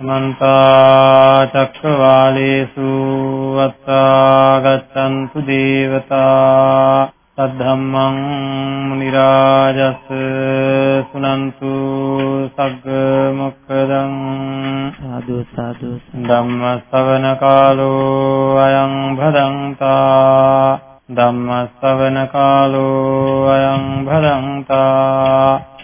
මන්ත චක්කවාලේසු අත්තා ගච්ඡන්තු දේවතා සද්ධම්මං මුනි රාජස් සුනන්තු සග්ග මොක්කදං සාදු සාදු ධම්ම ශ්‍රවණ කාලෝ අයං භදංතා ධම්ම ශ්‍රවණ කාලෝ අයං භදංතා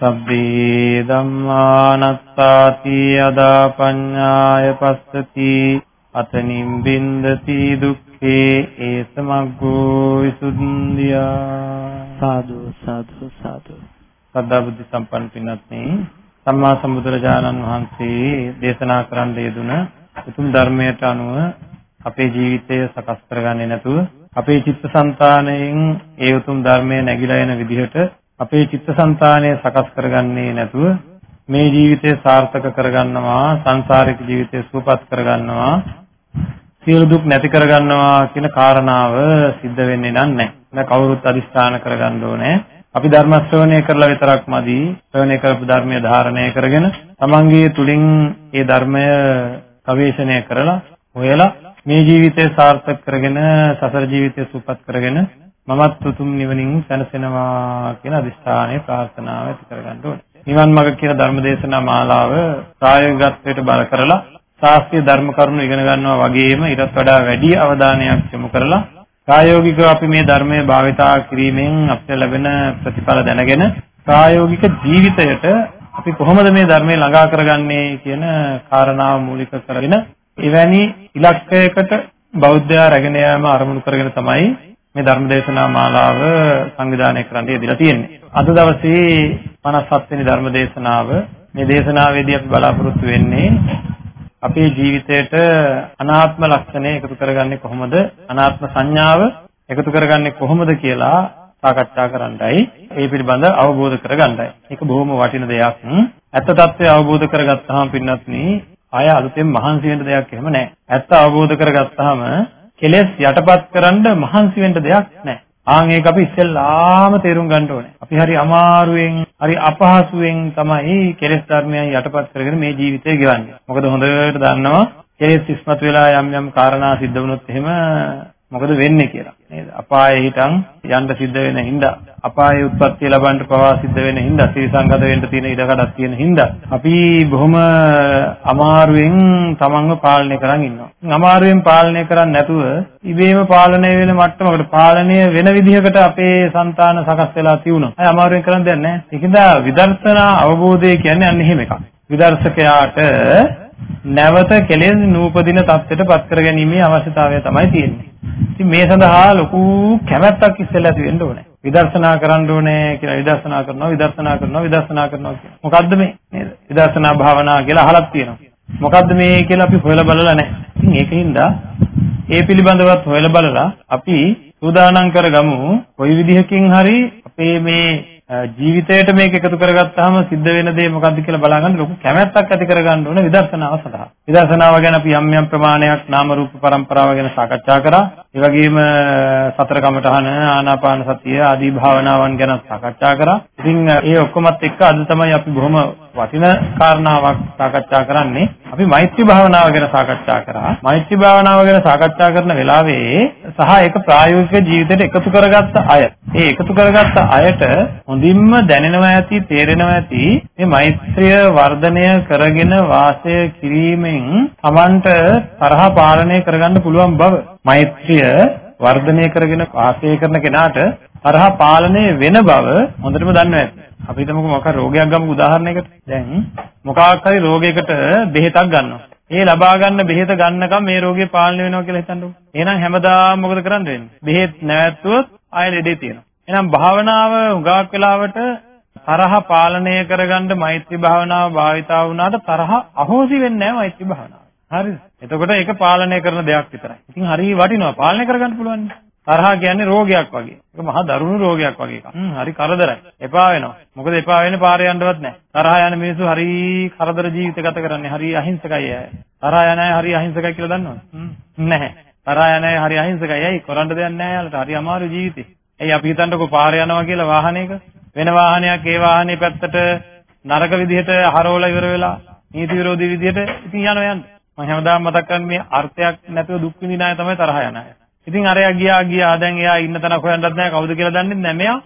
සබ්බේ ධම්මානත්තාති අදා පඤ්ඤාය පස්සති අතනින් බින්දති දුක්ඛේ ඒ සමග්ගෝ විසුද්ධියා සාදු සාදු සාදු. සද්ධා බුද්ධ සම්පන්න පින්වත්නි සම්මා සම්බුදුරජාණන් වහන්සේ දේශනා කරන්න යෙදුන උතුම් ධර්මයට අනුව අපේ ජීවිතය සකස් කරගන්නේ නැතුව අපේ චිත්තසංතානයෙන් ඒ උතුම් ධර්මය නැగిලා එන විදිහට අපේ චිත්තසංතානය සකස් කරගන්නේ නැතුව මේ ජීවිතය සාර්ථක කරගන්නවා සංසාරික ජීවිතය සුවපත් කරගන්නවා සියලු දුක් නැති කරගන්නවා කියන කාරණාව සිද්ධ වෙන්නේ නැහැ. නැ කවුරුත් අදිස්ථාන කරගන්න ඕනේ. අපි ධර්ම ශ්‍රවණය කරලා විතරක් මදි. ශ්‍රවණය කරපු ධර්මය ධාරණය කරගෙන තමන්ගේ තුලින් ඒ ධර්මය ගවේෂණය කරලා හොයලා මේ ජීවිතය සාර්ථක කරගෙන සසර ජීවිතය සුවපත් කරගෙන මමත් උතුම් නිවනින් සැනසෙනවා කියන අදිස්ථානයේ ප්‍රාර්ථනාව ඇති කරගන්න ඕනේ. නිවන් මාර්ග කියන ධර්මදේශනා මාලාව ප්‍රායෝගිකත්වයට බල කරලා ශාස්ත්‍රීය ධර්ම කරුණු ඉගෙන ගන්නවා වගේම ඊටත් වඩා වැඩි අවධානයක් යොමු කරලා ප්‍රායෝගිකව අපි මේ ධර්මය භාවිතා කිරීමෙන් අපිට ලැබෙන ප්‍රතිඵල දැනගෙන ප්‍රායෝගික ජීවිතයට අපි කොහොමද මේ ධර්මය ළඟා කරගන්නේ කියන කාරණාව මූලික කරගෙන එවැනි ඉලක්කයකට බෞද්ධයා රැගෙන යාම අරමුණු කරගෙන තමයි මේ ධර්ම දේශනා මාලාව සංවිධානය කරන්න යෙදලා තියෙන්නේ. අද දවසේ 57 වෙනි ධර්ම දේශනාව මේ දේශනාවේදී අපි බලාපොරොත්තු වෙන්නේ අපේ ජීවිතයට අනාත්ම ලක්ෂණය එකතු කරගන්නේ කොහොමද? අනාත්ම සංඥාව එකතු කරගන්නේ කොහොමද කියලා සාකච්ඡා කරන්නයි ඒ පිළිබඳ අවබෝධ කරගන්නයි. ඒක බොහොම වටින දෙයක්. ඇත්ත తත්වය අවබෝධ කරගත්තාම පින්නත්නි ආය අලුතෙන් මහන්සි වෙන්න දෙයක් එහෙම නැහැ. ඇත්ත අවබෝධ කරගත්තාම කෙලෙස් යටපත් කරන්න මහන්සි වෙන්න දෙයක් නැහැ. ආන් ඒක අපි ඉස්සෙල්ලාම තේරුම් ගන්න ඕනේ. අපි හරි අමාරුවෙන්, හරි අපහසුවෙන් තමයි කෙලෙස් ධර්මයන් යටපත් කරගෙන මේ ජීවිතය ගෙවන්නේ. මොකද හොඳට දන්නවා කෙලෙස් ඉස්මතු වෙලා යම් යම් කාරණා සිද්ධ වුණොත් එහෙම මොකද වෙන්නේ කියලා. නේද? අපායේ හිටන් යන්න සිද්ධ වෙන හින්දා අපායේ උත්පත්ති ලබන්න පවා සිද්ධ වෙන හින්දා ශ්‍රීසංගත වෙන්න තියෙන ඉඩකඩක් තියෙන හින්දා අපි බොහොම අමාරුවෙන් තමන්ව පාලනය කරන් ඉන්නවා. අමාරුවෙන් පාලනය කරන්නේ නැතුව ඉබේම පාලනය වෙන මට්ටමකට පාලනය වෙන විදිහකට අපේ సంతාන සකස් වෙලා තියුණා. අය අමාරුවෙන් කරන්න දෙයක් නැහැ. ඒකද විදර්ශනා අවබෝධය කියන්නේ අන්න එහෙම එකක්. විදර්ශකයාට නැවත කෙලෙස් නූපදින தත්ත්වයට පත් කර ගැනීමේ අවශ්‍යතාවය තමයි තියෙන්නේ. ඉතින් මේ සඳහා ලොකු කැමැත්තක් ඉස්සෙල්ලා ඇති වෙන්න ඕනේ. විදර්ශනා කරන්න ඕනේ කියලා විදර්ශනා කරනවා විදර්ශනා කරනවා විදර්ශනා කරනවා කියන. මොකද්ද මේ? නේද? විදර්ශනා භාවනා කියලා අහලක් තියෙනවා. මොකද්ද මේ කියලා අපි හොයලා බලලා නැහැ. ඉතින් ඒකින්ද ඒ පිළිබඳවත් හොයලා බලලා අපි සූදානම් කරගමු කොයි විදිහකින් හරි අපේ මේ ජීවිතයට මේක එකතු කරගත්තාම සිද්ධ වෙන දේ මොකද්ද කියලා බලාගන්න ලොකු කැමැත්තක් ඇති කරගන්න ඕනේ විදර්ශනාව සඳහා. විදර්ශනාව ගැන අපි යම් යම් ප්‍රමාණයක් නාම රූප પરම්පරාව ගැන සාකච්ඡා කරා. ඒ වගේම සතර කමඨහන ආනාපාන සතිය ආදී භාවනාවන් ගැන සාකච්ඡා කරා. ඉතින් ඒ ඔක්කොමත් එක්ක අද තමයි අපි බොහොම වටින කාරණාවක් සාකච්ඡා කරන්නේ. අපි මෛත්‍රී භාවනාව ගැන සාකච්ඡා කරා. මෛත්‍රී භාවනාව ගැන සාකච්ඡා කරන වෙලාවේ සහ ඒක ප්‍රායෝගික ජීවිතයට එකතු කරගත්ත අය. ඒ එකතු කරගත්ත අයට හොඳින්ම දැනෙනවා ඇති, තේරෙනවා ඇති මේ මෛත්‍රිය වර්ධනය කරගෙන වාසය කිරීමෙන් Tamanට තරහ පාලනය කරගන්න පුළුවන් බව. මෛත්‍රිය වර්ධනය කරගෙන වාසය කරන කෙනාට තරහ පාලනය වෙන බව හොඳටම දන්නවා ඇති. අපි හිතමුකෝ මොකක් රෝගයක් ගමු උදාහරණයකට. දැන් මොකක් හරි රෝගයකට බෙහෙතක් ගන්නවා. ඒ ලබා ගන්න බෙහෙත ගන්නකම් මේ රෝගය පාලනය වෙනවා කියලා හිතන්නකෝ. එහෙනම් හැමදාම මොකද කරන්න වෙන්නේ? බෙහෙත් නැවැත්තුවොත් ආයෙ ලෙඩේ තියෙනවා. එහෙනම් භාවනාව උගාක් වෙලාවට තරහ පාලනය කරගන්න මෛත්‍රී භාවනාව භාවිතා වුණාට තරහ අහෝසි වෙන්නේ නැහැ මෛත්‍රී භාවනාව. හරිද? එතකොට ඒක පාලනය කරන දෙයක් විතරයි. ඉතින් හරි වටිනවා. පාලනය කරගන්න පුළුවන්. තරහා කියන්නේ රෝගයක් වගේ. ඒක මහා දරුණු රෝගයක් වගේ එකක්. හ්ම් හරි කරදරයි. එපා වෙනවා. මොකද එපා වෙන්නේ පාරේ යන්නවත් නැහැ. තරහා යන මිනිස්සු හරි කරදර ජීවිත ගත කරන්නේ. හරි අහිංසකයි අය. තරහා යන අය හරි අහිංසකයි කියලා දන්නවද? හ්ම් නැහැ. තරහා යන අය හරි අහිංසකයි. ඇයි? කරන්න දෙයක් නැහැ යාලට. හරි අමාරු ජීවිතේ. ඇයි අපි හිතන්නකෝ පාරේ යනවා කියලා වාහනයක වෙන වාහනයක් ඒ වාහනේ පැත්තට නරක විදිහට හරවලා ඉවර වෙලා නීති විරෝධී විදිහට ඉතින් යනවා යන්න. මම හැමදාම මතක් කරන්නේ මේ අර්ථයක් නැතුව දුක් විඳින අය තමයි තරහ යන අය. ඉතින් අරයා ගියා ගියා දැන් එයා ඉන්න තැනක් හොයන්නත් නැහැ කවුද කියලා දන්නේ නැහැ මෙයා.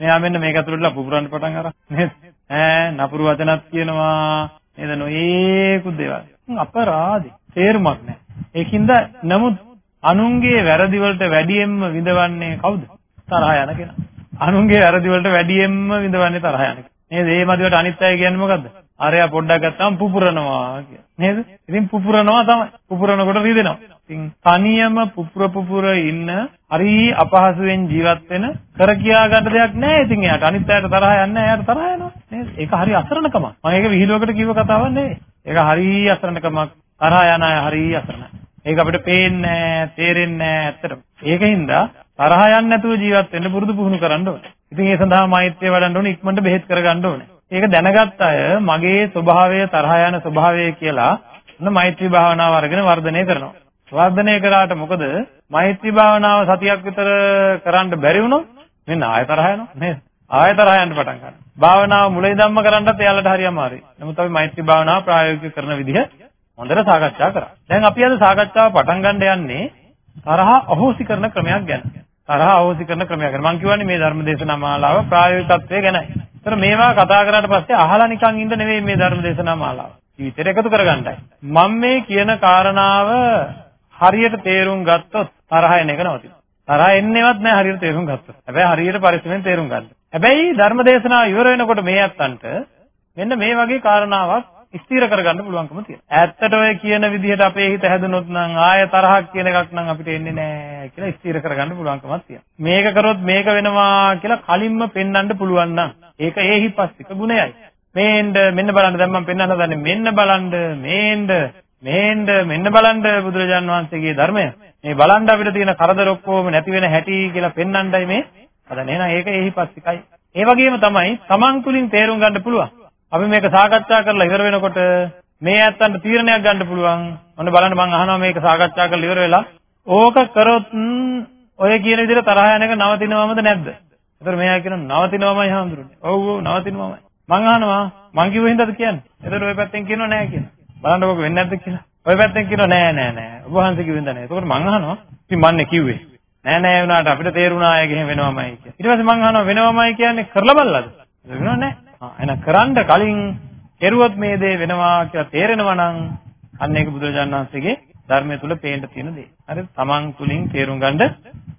මෙයා මෙන්න මේක ඇතුළටලා පුපුරන්න පටන් අරන් නේද? ඈ නපුරු වචනත් කියනවා නේද නොයේකුත් දේවල්. අපරාධේ තේරුමක් නැහැ. ඒකින්ද නමුත් අනුන්ගේ වැරදි වලට වැඩියෙන්ම විඳවන්නේ කවුද? තරහ යන කෙනා. අනුන්ගේ වැරදි වලට වැඩියෙන්ම විඳවන්නේ තරහ යන කෙනා. නේද? ඒ මදිවට අනිත් අය කියන්නේ මොකද්ද? අරයා පොඩ්ඩක් ගත්තාම පුපුරනවා කිය. නේද? ඉතින් පුපුරනවා තමයි. පුපුරනකොට රිදෙනවා. ඉතින් තනියම පුපුර පුපුර ඉන්න හරි අපහසුයෙන් ජීවත් වෙන කර කියා ගන්න දෙයක් නැහැ. ඉතින් එයාට අනිත් අයට තරහ යන්නේ නැහැ. එයාට තරහ යනවා. නේද? ඒක හරි අසරණකමක්. මම ඒක විහිළුවකට කිව්ව කතාවක් නෙවෙයි. ඒක හරි අසරණකමක්. තරහ යන අය හරි අසරණයි. ඒක අපිට පේන්නේ නැහැ, තේරෙන්නේ නැහැ ඇත්තටම. ඒකින්ද තරහ යන්නේ නැතුව ජීවත් වෙන්න පුරුදු පුහුණු කරන්න ඕනේ. ඉතින් ඒ සඳහා මෛත්‍රිය වඩන්න ඕනේ, ඉක්මනට බෙහෙත් කරගන්න ඕනේ. ඒක දැනගත් අය මගේ ස්වභාවය තරහ යන ස්වභාවය කියලා ඔන්න මෛත්‍රී භාවනාව අරගෙන වර්ධනය කරනවා. වර්ධනය කරාට මොකද මෛත්‍රී භාවනාව සතියක් විතර කරන්න බැරි වුණොත් මෙන්න ආය තරහ යනවා නේද? ආය තරහ යන්න පටන් ගන්නවා. භාවනාව මුලින් ධම්ම කරන්නත් එයාලට හරි අමාරුයි. නමුත් අපි මෛත්‍රී භාවනාව ප්‍රායෝගික කරන විදිහ හොඳට සාකච්ඡා කරා. දැන් අපි අද සාකච්ඡාව පටන් ගන්න යන්නේ තරහ අහෝසි කරන ක්‍රමයක් ගැන. තරහ අහෝසි කරන ක්‍රමයක් ගැන. මම කියවනේ මේ ධර්ම දේශනා මාලාව ප්‍රායෝගිකත්වයේ ගැනයි. ඒතර මේවා කතා කරාට පස්සේ අහලා නිකන් ඉන්න නෙවෙයි මේ ධර්ම දේශනා මාලාව. ජීවිතේට එකතු කරගන්නයි. මම මේ කියන කාරණාව හරියට තේරුම් ගත්තොත් තරහ එන එක නවතිනවා. තරහ එන්නේවත් නැහැ හරියට තේරුම් ගත්තොත්. හැබැයි හරියට පරිස්සමෙන් තේරුම් ගන්න. හැබැයි ධර්ම දේශනාව ඉවර වෙනකොට මේ අත්තන්ට මෙන්න මේ වගේ කාරණාවක් ස්ථිර කරගන්න පුළුවන්කම තියෙනවා. ඇත්තට ඔය කියන විදිහට අපේ හිත හැදුනොත් නම් ආය තරහක් කියන එකක් නම් අපිට එන්නේ නැහැ කියලා ස්ථිර කරගන්න පුළුවන්කමක් තියෙනවා. මේක කරොත් මේක වෙනවා කියලා කලින්ම පෙන්වන්න පුළුවන් නම් ඒක ඒහිපස්සික ගුණයයි. මේන්න මෙන්න බලන්න දැන් මම පෙන්වන්න හදන්නේ මෙන්න බලන්න මේන්න මේන්න මෙන්න බලන්න බුදුරජාන් වහන්සේගේ ධර්මය. මේ බලන්න අපිට තියෙන කරදර ඔක්කොම නැති වෙන හැටි කියලා පෙන්වන්නයි මේ. හදන්නේ එහෙනම් ඒක ඒහිපස්සිකයි. ඒ වගේම තමයි තමන් තුලින් තේරුම් ගන්න පුළුවන්. අපි මේක සාකච්ඡා කරලා ඉවර වෙනකොට මේ ඇත්තන්ට තීරණයක් ගන්න පුළුවන්. ඔන්න බලන්න මම අහනවා මේක සාකච්ඡා කරලා ඉවර වෙලා ඕක කරොත් ඔය කියන විදිහට තරහ යන එක නවතිනවමද නැද්ද? ඒතර මෙයා කියනවා නවතිනවමයි හාමුදුරනේ. ඔව් ඔව් නවතිනවමයි. මං අහනවා මං කිව්ව හින්දාද කියන්නේ? ඒතර ඔය පැත්තෙන් කියනවා නෑ කියලා. බලන්න ඕක වෙන්නේ නැද්ද කියලා. ඔය පැත්තෙන් කියනවා නෑ නෑ නෑ. ඔබ වහන්සේ කිව්වෙන්ද නෑ. ඒතකොට මං අහනවා ඉතින් මන්නේ කිව්වේ. නෑ නෑ වුණාට අපිට තේරුණා අය ගෙහෙම වෙනවමයි කියලා. ඊට පස්සේ මං අහනවා වෙනවමයි කියන්නේ කරලා බලලාද? වෙනව නෑ. එහෙනම් කරන්න කලින් කෙරුවොත් මේ දේ වෙනවා කියලා තේරෙනවා නම් අන්න ඒක බුදුරජාණන් වහන්සේගේ ධර්මය තුල පේන්න තියෙන දේ. හරිද? තමන් තුලින් තේරුම් ගන්න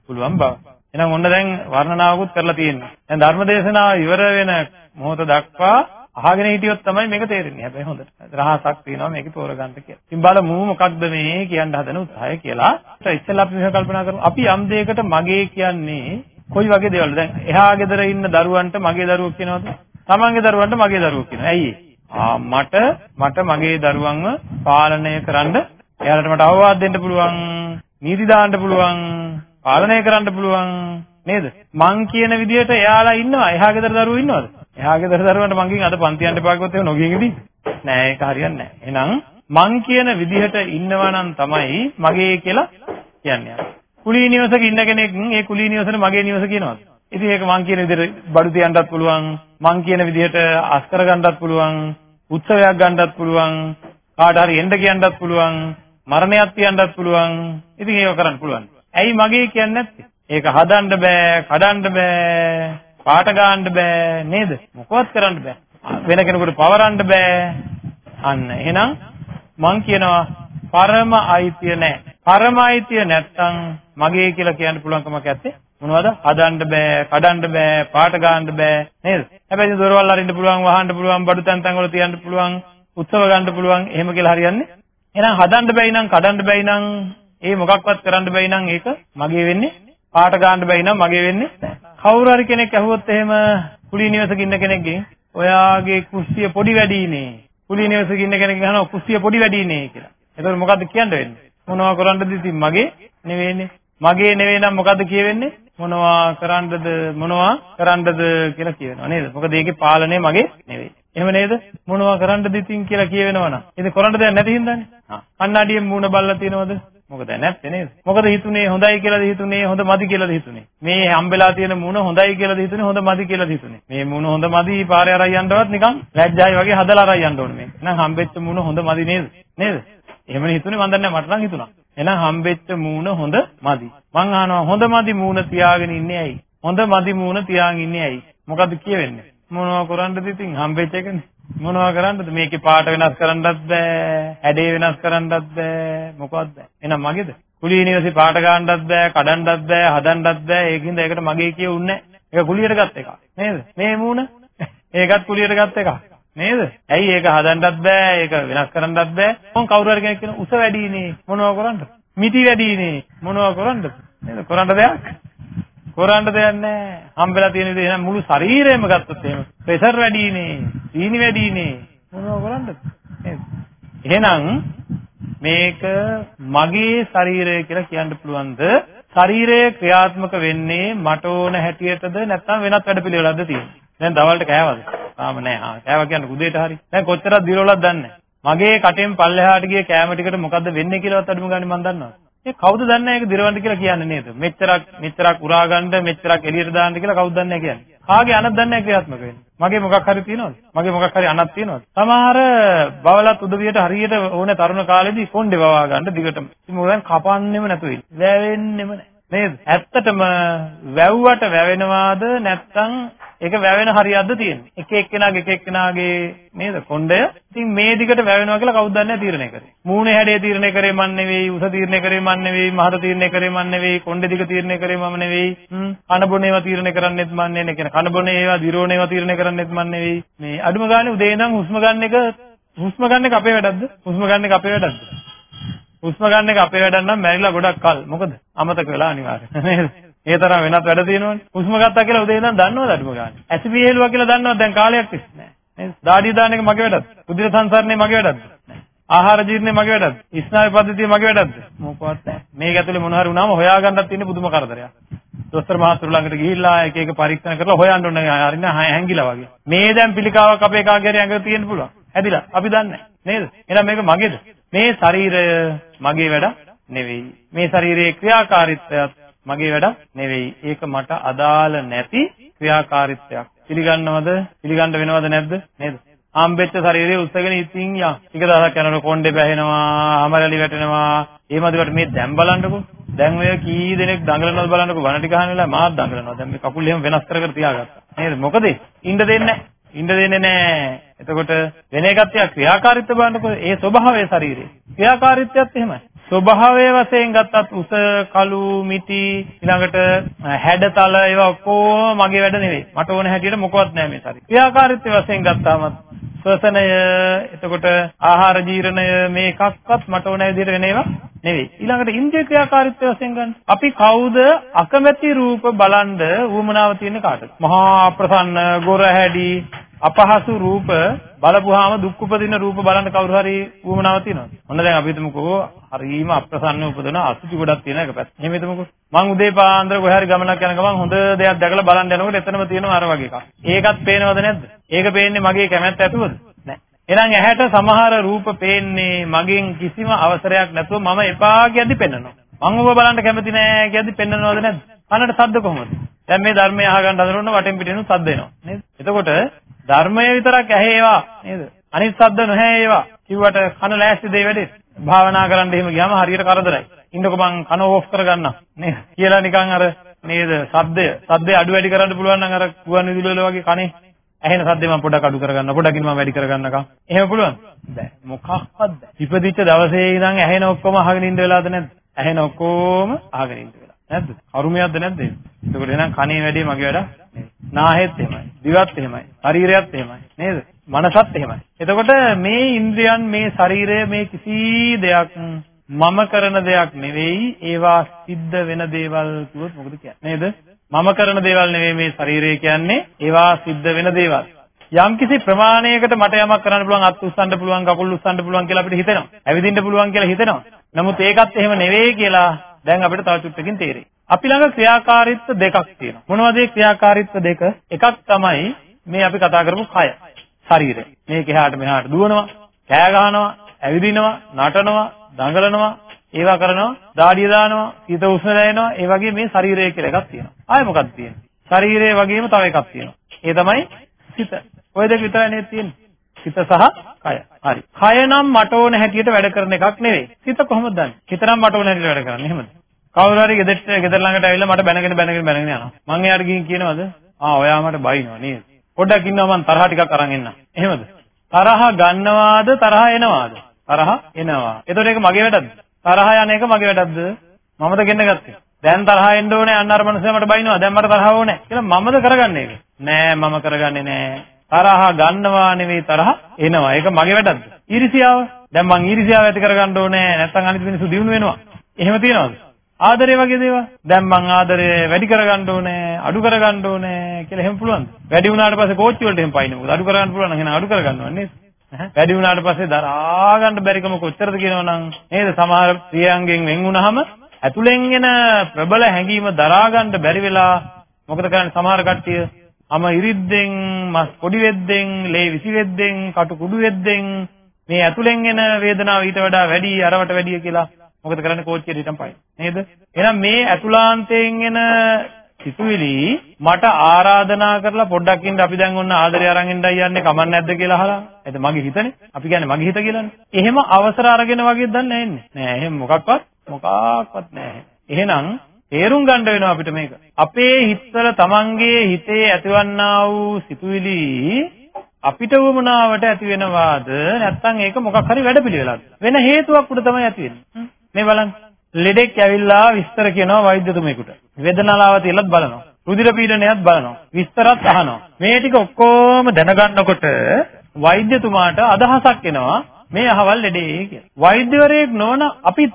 පුළුවන් බව. එහෙනම් ඔන්න දැන් වර්ණනාවකුත් කරලා තියෙනවා. දැන් ධර්මදේශනාව ඉවර වෙන මොහොත දක්වා අහගෙන හිටියොත් තමයි මේක තේරෙන්නේ. හැබැයි හොඳට. රහසක් තියෙනවා මේක තෝරගන්න කියලා. ඉතින් බලමු මොකක්ද මේ කියන්න හදන උත්සාහය කියලා. ඉතින් අපි මෙහෙම කල්පනා කරමු. අපි යම් දෙයකට මගේ කියන්නේ කොයි වගේ දේවල්ද? දැන් එහා ගෙදර ඉන්න දරුවන්ට මගේ දරුවෝ කියනවද? තමන්ගේ දරුවන්ට මගේ දරුවෝ කියනවා. ඇයි ආ මට මට මගේ දරුවන්ව පාලනය කරන්න එයාලට මට අවවාද දෙන්න පුළුවන්, නීති දාන්න පුළුවන්, පාලනය කරන්න පුළුවන් නේද? මං කියන විදිහට එයාලා ඉන්නවා. එහා ගෙදර දරුවෝ ඉන්නවද? එහා ගෙදර දරුවන්ට මං කින් අද පන්ති යන්න එපා කිව්වොත් එහෙම නොගියන් ඉඳී. නෑ ඒක හරියන්නේ නෑ. එහෙනම් මං කියන විදිහට ඉන්නවා නම් තමයි මගේ කියලා කියන්නේ. කුලී නිවසක ඉන්න කෙනෙක් ඒ කුලී නිවසට මගේ නිවස කියනවාද? ඉතින් ඒක මං කියන විදිහට බඩු තියන්නත් පුළුවන් මං කියන විදිහට අස්කර ගන්නත් පුළුවන් උත්සවයක් ගන්නත් පුළුවන් කාට හරි එන්න කියන්නත් පුළුවන් මරණයක් තියන්නත් පුළුවන්. ඉතින් ඒක කරන්න පුළුවන්. ඇයි මගේ කියන්නේ නැත්තේ? ඒක හදන්න බෑ කඩන්න බෑ පාට ගන්න බෑ නේද? මොකවත් කරන්න බෑ. වෙන කෙනෙකුට පවරන්න බෑ. අන්න එහෙනම් මං කියනවා පරම අයිතිය නැහැ පරම අයිතිය නැත්තම් මගේ කියලා කියන්න පුළුවන් කමක් නැත්තේ මොනවද? හදන්න බෑ, කඩන්න බෑ, පාට ගන්න බෑ නේද? හැබැයි දොරවල් අරින්න පුළුවන්, වහන්න පුළුවන්, බඩු තැන් තැන් වල තියන්න පුළුවන්, උත්සව ගන්න පුළුවන්. එහෙම කියලා හරියන්නේ. එහෙනම් හදන්න බැයි නම්, කඩන්න බැයි නම්, ඒ මොකක්වත් කරන්න බැයි නම් ඒක මගේ වෙන්නේ. පාට ගන්න බැයි නම් මගේ වෙන්නේ. කවුරු හරි කෙනෙක් ඇහුවොත් එහෙම කුලී නිවසක ඉන්න කෙනෙක්ගෙන් ඔයාගේ කුස්සිය පොඩි වැඩිනේ. කුලී නිවසක ඉන්න කෙනෙක් අහනවා කුස්සිය පොඩි වැඩිනේ කියලා. එතකොට මොකද්ද කියන්න වෙන්නේ? මොනවා කරන්නද ඉතින් මගේ නෙවෙයිනේ. මගේ නෙවෙයි නම් මොකද්ද කියවෙන්නේ? මොනවා කරන්නද මොනවා කරන්නද කියලා කියවෙනවා නේද? මොකද ඒකේ පාලනය මගේ නෙවෙයි. එහෙම නේද? මොනවා කරන්නද ඉතින් කියලා කියවෙනවා නම්. ඉතින් කරන්න දෙයක් නැති හින්දානේ. හා. කන්නඩියෙන් මූණ බලලා තියනවද? මොකද නැත්තේ නේද? මොකද හිතුනේ හොඳයි කියලාද හිතුනේ හොඳ මදි කියලාද හිතුනේ? මේ හම්බෙලා තියෙන මූණ හොඳයි කියලාද හිතුනේ හොඳ මදි කියලාද හිතුනේ? මේ මූණ හොඳ මදි පාරේ අරයි යන්නවත් නිකන් ලැජ්ජායි වගේ හදලා අරයි යන්න ඕනේ මේක. එහෙනම් හම්බෙච්ච මූණ හොඳ මදි නේද? නේද? එහෙමනේ හිතුනේ මන් දන්නේ මට නම් හිතුණා. එහෙනම් හම්බෙච්ච මූණ හොඳ මදි. මං අහනවා හොඳ මදි මූණ තියාගෙන ඉන්නේ ඇයි? හොඳ මදි මූණ තියාගෙන ඉන්නේ ඇයි? මොකද්ද කියවෙන්නේ? මොනවා කරන්නද ඉතින් හම්බෙච්ච එකනේ. මොනවා කරන්නද මේකේ පාට වෙනස් කරන්නත් බෑ හැඩේ වෙනස් කරන්නත් බෑ මොකවත් බෑ එහෙනම් මගේද කුලිය නිවසේ පාට ගන්නත් බෑ කඩන්නත් බෑ හදන්නත් බෑ ඒකින්ද ඒකට මගේ කියුන්නේ ඒක කුලියට ගත් එක නේද මේ මූණ ඒකත් කුලියට ගත් එක නේද ඇයි ඒක හදන්නත් බෑ ඒක වෙනස් කරන්නත් බෑ මොන් කවුරු හරි කෙනෙක් කියන උස වැඩිනේ මොනවා කරන්නද මිටි වැඩිනේ මොනවා කරන්නද නේද කරන්න දෙයක් කරන්න දෙයක් නැහැ. හම්බෙලා තියෙන දේ එහෙනම් මුළු ශරීරයම ගත්තොත් එහෙම ප්‍රෙෂර් වැඩිනේ, සීනි වැඩිනේ. මොනව කරන්නද? නේද? එහෙනම් මේක මගේ ශරීරය කියලා කියන්න පුළුවන්ද? ශරීරය ක්‍රියාත්මක වෙන්නේ මට ඕන හැටියටද නැත්නම් වෙනත් වැඩපිළිවෙලක්ද තියෙන්නේ? දැන් දවල්ට කෑවද? තාම නෑ. ආ කෑවා කියන්නේ උදේට හරි. දැන් කොච්චරක් දිරවලක් දන්නේ මගේ කටෙන් පල්ලෙහාට ගිය කෑම ටිකට මොකද්ද වෙන්නේ කියලාවත් අඩුම ගානේ මම දන්නවද? ඒ කවුද දන්නේ ඒක දිරවන්න කියලා කියන්නේ නේද? මෙච්චරක් මෙච්චරක් උරා ගන්න මෙච්චරක් එළියට දාන්න කියලා කවුද දන්නේ කියන්නේ? කාගේ අනක් දන්නේ ක්‍රියාත්මක වෙන්නේ? මගේ මොකක් හරි තියෙනවද? මගේ මොකක් හරි අනක් තියෙනවද? සමහර බවලත් උදවියට හරියට ඕනේ තරුණ කාලෙදී කොණ්ඩේ වවා ගන්න දිගටම. ඉතින් මොකද කපන්නෙම නැතුව ඉන්නේ. වැවෙන්නෙම නැහැ. නේද? ඇත්තටම වැව්වට වැවෙනවාද නැත්නම් ඒක වැවෙන හරියක්ද තියෙන්නේ. එක එක්කෙනාගේ එක එක්කෙනාගේ නේද කොණ්ඩය. ඉතින් මේ දිගට වැවෙනවා කියලා කවුද දන්නේ තීරණය කරේ. මූණේ හැඩය තීරණය කරේ මන් නෙවෙයි, උස තීරණය කරේ මන් නෙවෙයි, මහත තීරණය කරේ මන් නෙවෙයි, කොණ්ඩේ දිග තීරණය කරේ මම නෙවෙයි. කන බොන ඒවා තීරණය කරන්නෙත් මන් නෙවෙයි. කියන කන බොන ඒවා දිරෝණ ඒවා තීරණය කරන්නෙත් මන් නෙවෙයි. මේ අඩුම ගානේ උදේ ඉඳන් හුස්ම ගන්න එක හුස්ම ගන්න එක අපේ වැඩක්ද? හුස්ම ගන්න එක අපේ වැඩක්ද? හුස්ම ගන්න එක අපේ වැඩක් නම් මැරිලා ගොඩක් කල්. මොකද? අමතක වෙලා අනිවාර්යයෙන්. නේද? ඒ තරම් වෙනත් වැඩ තියෙනවනේ. හුස්ම ගත්තා කියලා උදේ ඉඳන් දන්නවද අඩුම ගන්න? ඇසිබි හේලුවා කියලා දන්නවද දැන් කාලයක් තිස්සේ නෑ. නේද? දාඩිය දාන එක මගේ වැඩක්ද? කුධිර සංසරණේ මගේ වැඩක්ද? නෑ. ආහාර ජීර්ණේ මගේ වැඩක්ද? ස්නායු පද්ධතිය මගේ වැඩක්ද? මොකවත් නෑ. මේක ඇතුලේ මොන හරි වුණාම හොයාගන්නත් තියෙන පුදුම කරදරයක්. දොස්තර මහතුරු ළඟට ගිහිල්ලා එක එක පරීක්ෂණ කරලා හොයන්න ඕනේ හරින හැංගිලා වගේ. මේ දැන් පිළිකාවක් අපේ කාගේරි ඇඟට තියෙන්න පුළුවන්. හැදිලා. අපි දන්නේ නේද? එහෙනම් මේක මගේද? මේ ශරීරය මගේ වැඩ නෙවෙයි. මේ ශරීරයේ ක්‍රියාකාරීත්වයත් මගේ වැඩ නෙවෙයි. ඒක මට අදාළ නැති ක්‍රියාකාරීත්වයක්. පිළිගන්නවද? පිළිගන්න වෙනවද නැද්ද? නේද? හම්බෙච්ච ශරීරය උස්සගෙන ඉතින් යා. ටික දවසක් යනකොට කොණ්ඩේ බැහෙනවා, අමරලි වැටෙනවා. ඒ මදිවට මේ දැන් බලන්නකෝ. දැන් ඔය කී දෙනෙක් දඟලනවද බලන්නකෝ. වණ ටික අහන වෙලාව මාත් දඟලනවා. දැන් මේ කකුල් එහෙම වෙනස් කර කර තියාගත්තා. නේද? මොකද? ඉන්න දෙන්නේ නැහැ. ඉන්න දෙන්නේ නැහැ. එතකොට වෙන එකක් තියා ක්‍රියාකාරීත්වය බලන්නකෝ. ඒ ස්වභාවය ශරීරේ. ක්‍රියාකාරීත්වයත් එහෙමයි. ස්වභාවයේ වශයෙන් ගත්තත් උස කළු මිටි ඊළඟට හැඩතල ඒවා ඔක්කොම මගේ වැඩ නෙවෙයි. මට ඕන හැටියට මොකවත් නැහැ මේ ශරීරය. ක්‍රියාකාරීත්වය වශයෙන් ගත්තාම ශ්වසනය එතකොට ආහාර ජීර්ණය මේ එකක්වත් මට ඕන විදිහට වෙන ඒවා නෙවෙයි. ඊළඟට ඉන්ද්‍රිය ක්‍රියාකාරීත්වය වශයෙන් ගන්න. අපි කවුද අකමැති රූප බලන්ඩ උවමනාව තියෙන කාටද? මහා ප්‍රසන්න ගොරහැඩි අපහසු රූප බලපුවාම දුක් උපදින රූප බලන්න කවුරු හරි උවමනාව තියෙනවද? ඔන්න දැන් අපි හිතමුකෝ හරීම අප්‍රසන්න උපදින අසුචි ගොඩක් තියෙන එක පැත්ත. එහෙම හිතමුකෝ. මං උදේ පාන්දර කොහේ හරි ගමනක් යන ගමන් හොඳ දෙයක් දැකලා බලන්න යනකොට එතනම තියෙනවා අර වගේ එකක්. ඒකත් පේනවද නැද්ද? ඒක පේන්නේ මගේ කැමැත්ත ඇතුවද? නැහැ. එහෙනම් ඇහැට සමහර රූප පේන්නේ මගෙන් කිසිම අවසරයක් නැතුව මම එපා කියද්දි පෙන්වනවා. මං ඔබ බලන්න කැමති නෑ කියද්දි පෙන්වනවද නැද්ද? කනට ශබ්ද කොහොමද? දැන් මේ ධර්මය අහගන්න හදනකොට වටෙන් පිටින් ශබ්ද එනවා. නේද? එතකොට ධර්මය විතරක් ඇහෙේවා නේද? අනිත් ශබ්ද නැහැ ඒවා. කිව්වට කන ලෑස්ති දෙයි වැඩේ. භාවනා කරන්න එහෙම ගියාම හරියට කරදරයි. ඉන්නකො මං කන ඕෆ් කරගන්න නේද? කියලා නිකන් අර නේද? ශබ්දය ශබ්දය අඩු වැඩි කරන්න පුළුවන් නම් අර ගුවන් විදුලි වල වගේ කනේ ඇහෙන සද්දේ මම පොඩක් අඩු කරගන්න පොඩකින් මම වැඩි කරගන්නකම් එහෙම පුළුවන් බෑ මොකක්වත් බෑ ඉපදිච්ච දවසේ ඉඳන් ඇහෙන ඔක්කොම අහගෙන ඉන්න වෙලාවද නැද්ද ඇහෙන ඔක්කොම අහගෙන ඉන්න වෙලාව නැද්ද? කරුමයක්ද නැද්ද එතකොට එහෙනම් කනේ වැඩේ මගේ වැඩ නෙවෙයි. නාහෙත් එහෙමයි. දිවත් එහෙමයි. ශරීරයත් එහෙමයි. නේද? මනසත් එහෙමයි. එතකොට මේ ඉන්ද්‍රියන් මේ ශරීරය මේ කිසි දෙයක් මම කරන දෙයක් නෙවෙයි. ඒවා සිද්ධ වෙන දේවල් කිව්වොත් මොකද කියන්නේ? නේද? මම කරන දේවල් නෙවෙයි මේ ශරීරය කියන්නේ. ඒවා සිද්ධ වෙන දේවල්. යම්කිසි ප්‍රමාණයකට මට යමක් කරන්න පුළුවන් අත් උස්සන්න පුළුවන් කකුල් උස්සන්න පුළුවන් කියලා අපිට හිතෙනවා. ඇවිදින්න පුළුවන් කියලා හිතෙනවා. නමුත් ඒකත් එහෙම නෙවෙයි කියලා දැන් අපිට තව චුට්ටකින් තේරෙයි. අපි ළඟ ක්‍රියාකාරීත්ව දෙකක් තියෙනවා. මොනවද ඒ ක්‍රියාකාරීත්ව දෙක? එකක් තමයි මේ අපි කතා කරපු කය. ශරීරය. මේක එහාට මෙහාට දුවනවා, කෑ ගහනවා, ඇවිදිනවා, නටනවා, දඟලනවා, ඒවා කරනවා, දාඩිය දානවා, සීත උෂ්ණ දැනෙනවා, ඒ වගේ මේ ශරීරය කියලා එකක් තියෙනවා. ආයෙ මොකක්ද තියෙන්නේ? ශරීරය වගේම තව එකක් තියෙනවා. ඒ තමයි සිත. ඔය දෙක විතරයි නේද තියෙන්නේ? සිත සහ කය. හරි. කය නම් මට ඕන හැටියට වැඩ කරන එකක් නෙවෙයි. සිත කොහොමද දන්නේ? හිත නම් මට ඕන හැටියට වැඩ කරන්නේ. එහෙමද? කවුරු හරි ගෙදරට ගෙදර ළඟට ඇවිල්ලා මට බැනගෙන බැනගෙන බැනගෙන යනවා. මං එයාට ගිහින් කියනවද? ආ ඔයා මට බයිනවා නේද? පොඩ්ඩක් ඉන්නවා මං තරහ ටිකක් අරන් එන්න. එහෙමද? තරහ ගන්නවාද තරහ එනවාද? තරහ එනවා. එතකොට ඒක මගේ වැඩක්ද? තරහ යන එක මගේ වැඩක්ද? මමද ගෙන්න ගත්තේ. දැන් තරහ එන්න ඕනේ අන්න අර මනුස්සයා මට බයිනවා. දැන් මට තරහ ඕනේ කියලා මමද කරගන්නේ ඒක? නෑ මම කරගන්නේ නෑ. තරහ ගන්නවා නෙවෙයි තරහ එනවා. ඒක මගේ වැඩක්ද? ඊර්ෂියාව. දැන් මං ඊර්ෂියාව ඇති කරගන්න ඕනේ. නැත්නම් අනිත් මිනිස්සු දිනු වෙනවා. එහෙම තියනවද? ආදරය වගේ දේවල්. දැන් මං ආදරය වැඩි කරගන්න ඕනේ, අඩු කරගන්න ඕනේ කියලා එහෙම පුළුවන්ද? වැඩි වුණාට පස්සේ කෝච්චි වලට එහෙම පයින්න. මොකද අඩු කරගන්න පුළුවන් නම් එහෙනම් අඩු කරගන්නවා නේද? වැඩි වුණාට පස්සේ දරා ගන්න බැරිකම කොච්චරද කියනවනම් නේද? සමහර ප්‍රියයන්ගෙන් වෙන් වුණාම ඇතුලෙන් එන ප්‍රබල හැඟීම දරා ගන්න බැරි වෙලා මොකද කරන්නේ සමහර කට්ටිය අම ඉරිද්දෙන් මස් පොඩි වෙද්දෙන් ලේ විසි වෙද්දෙන් කටු කුඩු වෙද්දෙන් මේ ඇතුලෙන් එන වේදනාව ඊට වඩා වැඩි අරවට වැඩිය කියලා මොකද කරන්නේ කෝච්චියට හිටන් පයි නේද? එහෙනම් මේ ඇතුලාන්තයෙන් එන සිතුවිලි මට ආරාධනා කරලා පොඩ්ඩක් ඉන්න අපි දැන් ඔන්න ආදරය අරන් ඉන්නයි යන්නේ කමක් නැද්ද කියලා අහලා. එතන මගේ හිතනේ. අපි කියන්නේ මගේ හිත කියලානේ. එහෙම අවසර අරගෙන වගේ දන්නේ නැන්නේ නෑ එහෙම මොකක්වත් මොකක්වත් නැහැ එහෙනම් තේරුම් ගන්න වෙනවා අපිට මේක අපේ හිතවල තමන්ගේ හිතේ ඇතිවන්නා වූ සිතුවිලි අපිට වමනාවට ඇති වෙනවාද නැත්නම් ඒක මොකක් හරි වැඩපිළිවෙලක්ද වෙන හේතුවක් උඩ තමයි ඇති වෙන්නේ මේ බලන්න ලෙඩෙක් ඇවිල්ලා විස්තර කියනවා වෛද්‍යතුමෙකුට. වේදනාව තියලත් බලනවා. රුධිර පීඩනයත් බලනවා. විස්තරත් අහනවා. මේ ටික ඔක්කොම දැනගන්නකොට වෛද්‍යතුමාට අදහසක් එනවා මේ අහවල් ලෙඩේ කියලා. වෛද්‍යවරයෙක් නොවන අපිත්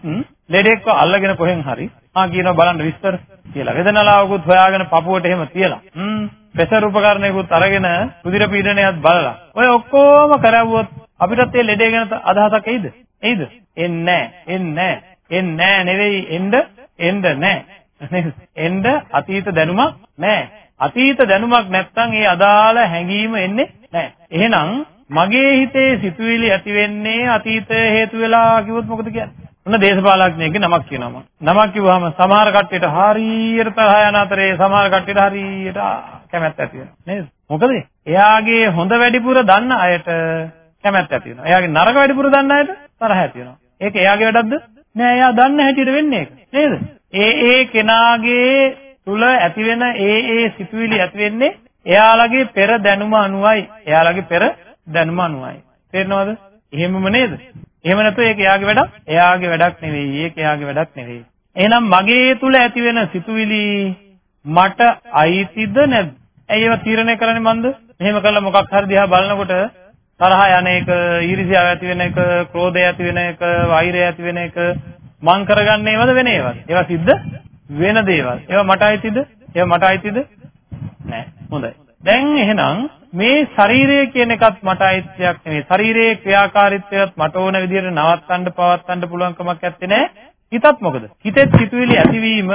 ලෙඩෙක්ව අල්ලගෙන කොහෙන් හරි ආ කියනවා බලන්න විස්තර කියලා. වේදනාවකුත් හොයාගෙන පපුවට එහෙම තියලා. හ්ම් ප්‍රෙෂර් උපකරණයකුත් අරගෙන රුධිර පීඩනයත් බලලා. ඔය ඔක්කොම කරවුවොත් අපිටත් මේ ලෙඩේ ගැන අදහසක් එයිද? එයිද? එන්නේ නැහැ. එන්නේ නැහැ. එන්නේ නැහැ නෙවෙයි එන්න එන්න නැහැ. එන්න අතීත දැනුමක් නැහැ. අතීත දැනුමක් නැත්නම් ඒ අදාළ හැඟීම එන්නේ නැහැ. එහෙනම් මගේ හිතේ සිතුවිලි ඇති වෙන්නේ අතීත හේතු වෙලා කිව්වොත් මොකද කියන්නේ? ඔන්න දේශපාලඥයෙක්ගේ නමක් කියනවා මම. නමක් කිව්වහම සමහර කට්ටියට හරියට තරහ යන අතරේ සමහර කට්ටියට හරියට කැමැත්ත ඇති වෙනවා. නේද? මොකද? එයාගේ හොඳ වැඩිපුර දන්න අයට කැමැත්ත ඇති වෙනවා. එයාගේ නරක වැඩිපුර දන්න අයට තරහ ඇති වෙනවා. ඒක එයාගේ වැඩක්ද? නෑ එයා දන්න හැටියට වෙන්නේ ඒක. නේද? ඒ ඒ කෙනාගේ තුල ඇතිවෙන ඒ ඒ සිතුවිලි ඇති වෙන්නේ එයාලගේ පෙර දැනුම අනුවයි. එයාලගේ පෙර දැනුම අනුවයි. තේරෙනවද? එහෙමම නේද? එහෙම නැත්නම් ඒක එයාගේ වැඩක්? එයාගේ වැඩක් නෙවෙයි. ඒක එයාගේ වැඩක් නෙවෙයි. එහෙනම් මගේ තුල ඇතිවෙන සිතුවිලි මට අයිතිද නැද්ද? ඇයි ඒවා තීරණය කරන්නේ මන්ද? මෙහෙම කළා මොකක් හරි දිහා බලනකොට තරහ යන එක, ඊර්ෂ්‍යාව ඇති වෙන එක, ක්‍රෝධය ඇති වෙන එක, වෛරය ඇති වෙන එක මං කරගන්නේ ඒවද වෙන ඒවාද? ඒවා සිද්ධ වෙන දේවල්. ඒවා මට අයිතිද? ඒවා මට අයිතිද? නෑ. හොඳයි. දැන් එහෙනම් මේ ශරීරය කියන එකත් මට අයිතියක් නෙවෙයි. ශරීරයේ ක්‍රියාකාරීත්වයත් මට ඕන විදිහට නවත්තන්න පවත්තන්න පුළුවන් කමක් නැත්තේ නෑ. හිතත් මොකද? හිතේ සිතුවිලි ඇතිවීම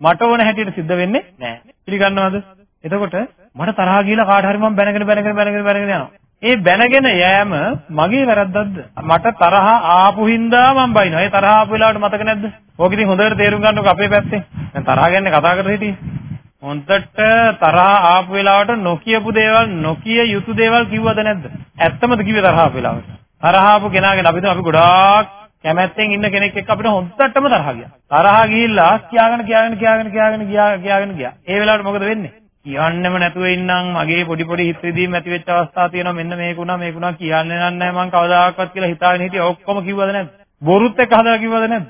මට ඕන හැටියට සිද්ධ වෙන්නේ නෑ. පිළිගන්නවද? එතකොට මට තරහා ගිහලා කාට හරි මම බැනගෙන බැනගෙන බැනගෙන බැනගෙන යනවා. ඒ බැනගෙන යෑම මගේ වැරද්දක්ද? මට තරහ ආපු හින්දා මම බයිනවා. ඒ තරහ ආපු වෙලාවට මතක නැද්ද? ඕක ඉතින් හොඳට තේරුම් ගන්නකො අපේ පැත්තෙන්. දැන් තරහ ගැන කතා කරලා හිටියේ. හොඳට තරහ ආපු වෙලාවට නොකියපු දේවල් නොකිය යුතු දේවල් කිව්වද නැද්ද? ඇත්තමද කිව්වේ තරහ ආපු වෙලාවට? තරහ ආපු කෙනාගෙන අපි අපි ගොඩාක් කැමැත්තෙන් ඉන්න කෙනෙක් එක්ක අපිට හොඳටම තරහ ගියා. තරහ ගිහිල්ලා කියාගෙන කියාගෙන කියාගෙන කියාගෙන ගියා කියාගෙන ගියා. ඒ වෙලාවට මොකද වෙන්නේ? කියන්නෙම නැතුව ඉන්නම් මගේ පොඩි පොඩි හිත විදීම් ඇති වෙච්ච අවස්ථා තියෙනවා මෙන්න මේකුණා මේකුණා කියන්නේ නැහැ මං කවදාකවත් කියලා හිතාගෙන හිටියේ ඔක්කොම කිව්වද නැද්ද බොරුත් එක්ක හදලා කිව්වද නැද්ද